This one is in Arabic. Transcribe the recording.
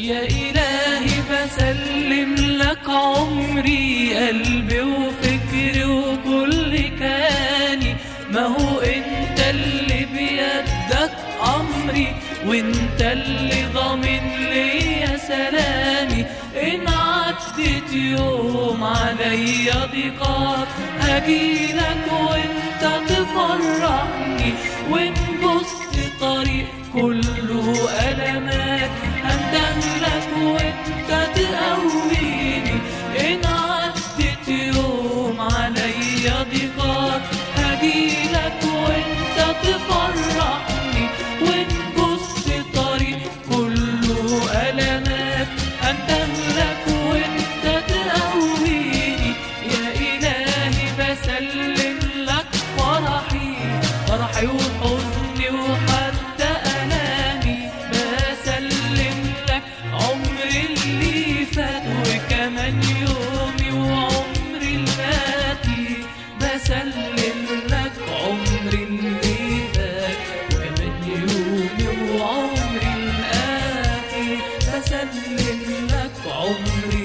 يا إلهي بسلم لك عمري قلبي وفكري وكل كياني. ما هو إنت اللي بيدك أمري وإنت اللي ضامن ليا سلامي. إن عدت يوم عليا ضيقات هجيلك وإنت تفرحني. وإن بصت طريق كله ضيقات هجيلك وانت تفرحني بصت طريق كله ألمات هندملك وانت تقويني يا إلهي بسلم لك فرحي فرحي أملك عمري.